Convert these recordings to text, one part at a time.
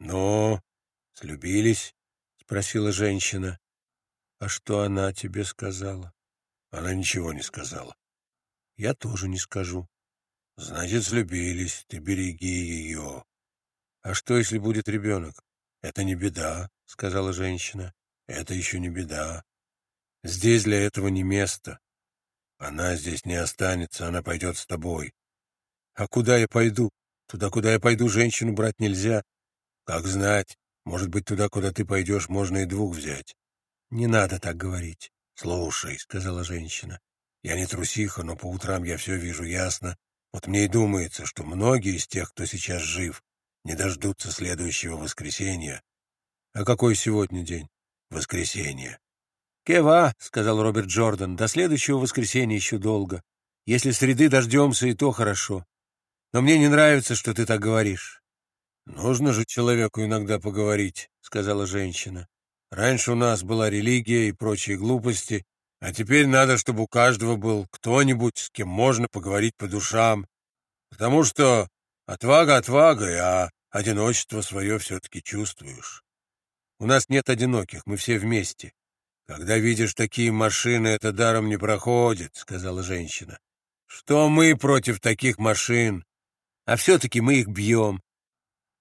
«Ну, слюбились?» — спросила женщина. «А что она тебе сказала?» «Она ничего не сказала». «Я тоже не скажу». «Значит, слюбились. Ты береги ее». «А что, если будет ребенок?» «Это не беда», — сказала женщина. «Это еще не беда. Здесь для этого не место. Она здесь не останется, она пойдет с тобой». «А куда я пойду? Туда, куда я пойду, женщину брать нельзя». «Как знать. Может быть, туда, куда ты пойдешь, можно и двух взять». «Не надо так говорить». «Слушай», — сказала женщина, — «я не трусиха, но по утрам я все вижу ясно. Вот мне и думается, что многие из тех, кто сейчас жив, не дождутся следующего воскресенья. А какой сегодня день? Воскресенье. «Кева», — сказал Роберт Джордан, — «до следующего воскресенья еще долго. Если среды дождемся, и то хорошо. Но мне не нравится, что ты так говоришь». «Нужно же человеку иногда поговорить», — сказала женщина. «Раньше у нас была религия и прочие глупости, а теперь надо, чтобы у каждого был кто-нибудь, с кем можно поговорить по душам. Потому что Отвага отвагой, а одиночество свое все-таки чувствуешь. У нас нет одиноких, мы все вместе. Когда видишь такие машины, это даром не проходит, — сказала женщина. Что мы против таких машин? А все-таки мы их бьем.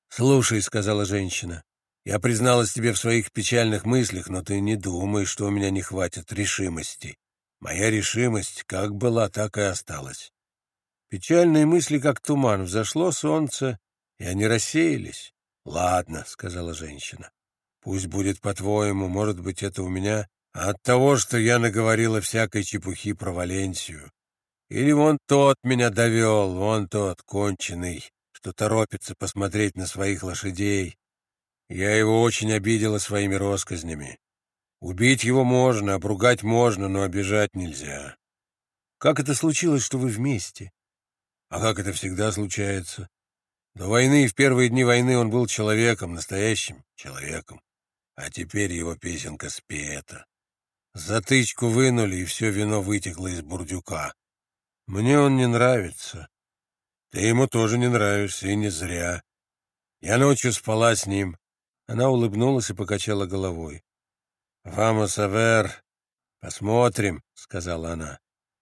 Слушай, — сказала женщина, — я призналась тебе в своих печальных мыслях, но ты не думай, что у меня не хватит решимости. Моя решимость как была, так и осталась. Печальные мысли, как туман, взошло солнце, и они рассеялись. — Ладно, — сказала женщина, — пусть будет по-твоему, может быть, это у меня от того, что я наговорила всякой чепухи про Валенсию. Или вон тот меня довел, вон тот конченый, что торопится посмотреть на своих лошадей. Я его очень обидела своими росказнями. Убить его можно, обругать можно, но обижать нельзя. Как это случилось, что вы вместе? А как это всегда случается? До войны и в первые дни войны он был человеком, настоящим человеком. А теперь его песенка спета. Затычку вынули, и все вино вытекло из бурдюка. Мне он не нравится. Ты ему тоже не нравишься, и не зря. Я ночью спала с ним. Она улыбнулась и покачала головой. «Вамос авер, посмотрим», — сказала она.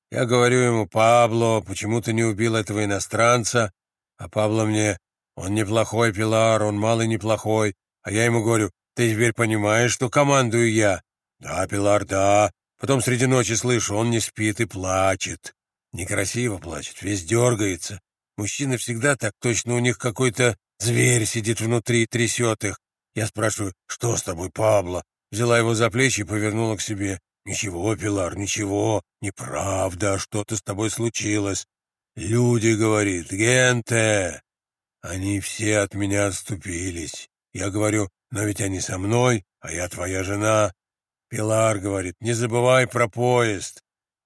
Я говорю ему, Пабло, почему ты не убил этого иностранца? А Пабло мне, он неплохой Пилар, он малый неплохой. А я ему говорю, ты теперь понимаешь, что командую я? Да, Пилар, да. Потом среди ночи слышу, он не спит и плачет. Некрасиво плачет, весь дергается. Мужчины всегда так, точно у них какой-то зверь сидит внутри и трясет их. Я спрашиваю, что с тобой, Пабло? Взяла его за плечи и повернула к себе. «Ничего, Пилар, ничего, неправда, что-то с тобой случилось. Люди, — говорит, — генте!» Они все от меня отступились. Я говорю, но ведь они со мной, а я твоя жена. Пилар говорит, не забывай про поезд.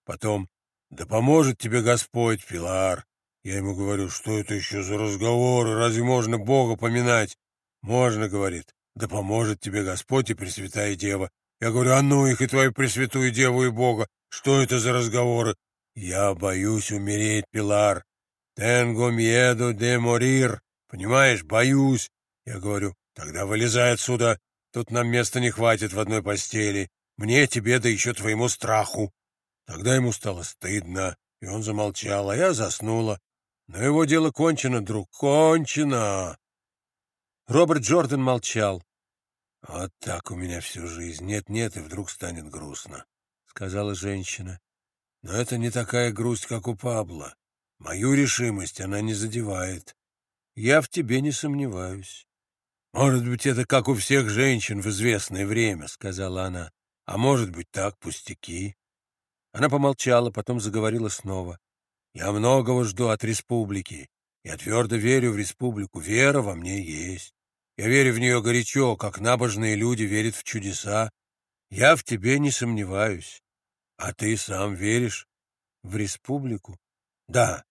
Потом, да поможет тебе Господь, Пилар. Я ему говорю, что это еще за разговоры, разве можно Бога поминать? Можно, говорит, да поможет тебе Господь и Пресвятая Дева. Я говорю, а ну их и твою Пресвятую Деву и Бога, что это за разговоры? Я боюсь умереть, Пилар. Тенго мьеду де морир. Понимаешь, боюсь. Я говорю, тогда вылезай отсюда. Тут нам места не хватит в одной постели. Мне, тебе, да еще твоему страху. Тогда ему стало стыдно, и он замолчал, а я заснула. Но его дело кончено, друг, кончено. Роберт Джордан молчал. «Вот так у меня всю жизнь. Нет-нет, и вдруг станет грустно», — сказала женщина. «Но это не такая грусть, как у Пабла. Мою решимость она не задевает. Я в тебе не сомневаюсь». «Может быть, это как у всех женщин в известное время», — сказала она. «А может быть, так, пустяки». Она помолчала, потом заговорила снова. «Я многого жду от республики. Я твердо верю в республику. Вера во мне есть. Я верю в нее горячо, как набожные люди верят в чудеса. Я в тебе не сомневаюсь. А ты сам веришь в республику? Да.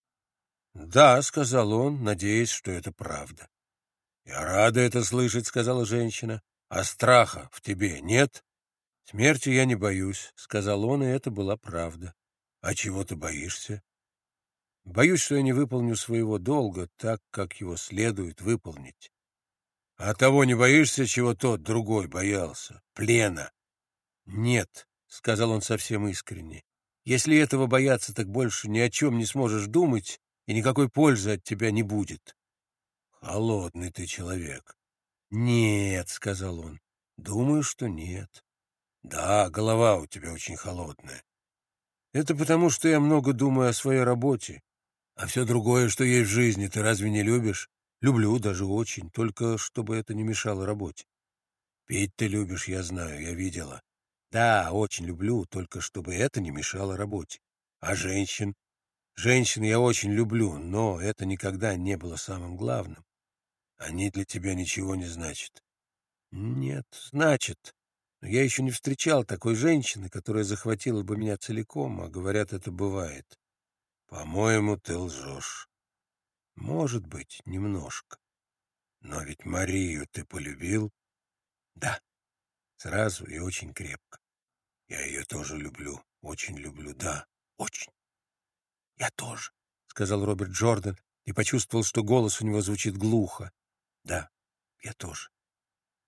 Да, сказал он, надеясь, что это правда. Я рада это слышать, сказала женщина. А страха в тебе нет? Смерти я не боюсь, сказал он, и это была правда. А чего ты боишься? Боюсь, что я не выполню своего долга так, как его следует выполнить. А того не боишься, чего тот другой боялся? Плена? Нет, — сказал он совсем искренне. Если этого бояться, так больше ни о чем не сможешь думать, и никакой пользы от тебя не будет. Холодный ты человек. Нет, — сказал он, — думаю, что нет. Да, голова у тебя очень холодная. Это потому, что я много думаю о своей работе. А все другое, что есть в жизни, ты разве не любишь? Люблю, даже очень, только чтобы это не мешало работе. Петь ты любишь, я знаю, я видела. Да, очень люблю, только чтобы это не мешало работе. А женщин? Женщин я очень люблю, но это никогда не было самым главным. Они для тебя ничего не значат. Нет, значит. Но я еще не встречал такой женщины, которая захватила бы меня целиком, а говорят, это бывает. По-моему, ты лжешь. Может быть, немножко. Но ведь Марию ты полюбил? Да, сразу и очень крепко. Я ее тоже люблю, очень люблю, да, очень. Я тоже, — сказал Роберт Джордан и почувствовал, что голос у него звучит глухо. Да, я тоже.